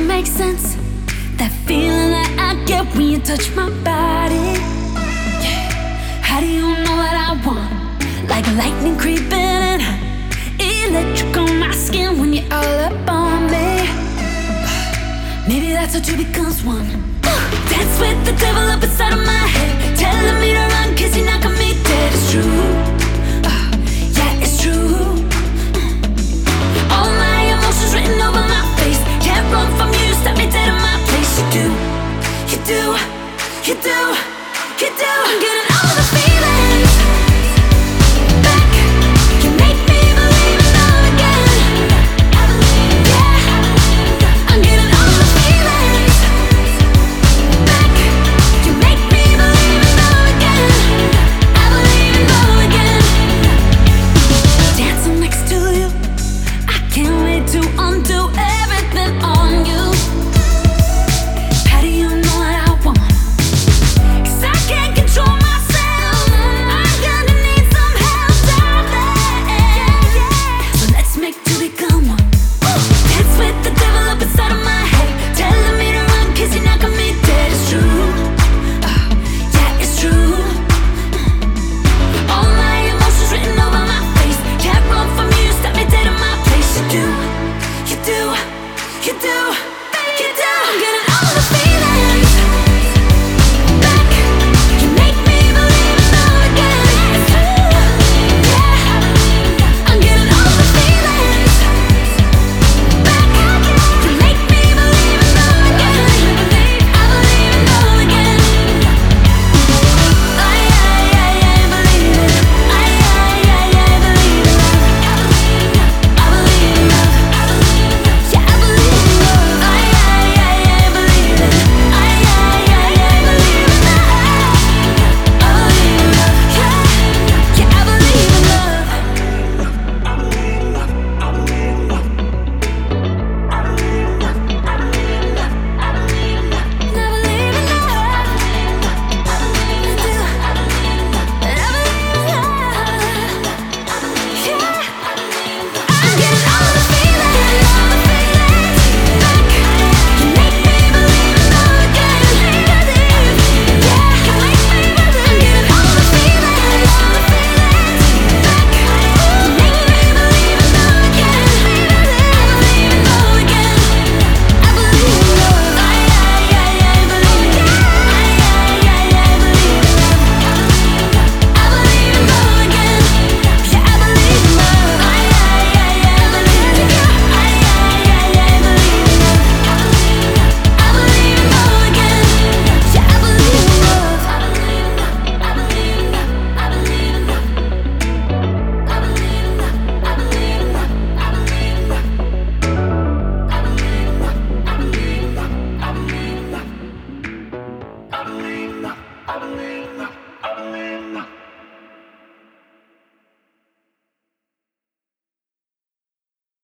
doesn't make sense. That feeling that I get when you touch my body. Yeah. How do you know what I want? Like lightning creeping in, electric on my skin when you're all up on me. Maybe that's how two becomes one. Dance with the devil up inside of my head, telling me to run 'cause you're not gonna dead. It's true.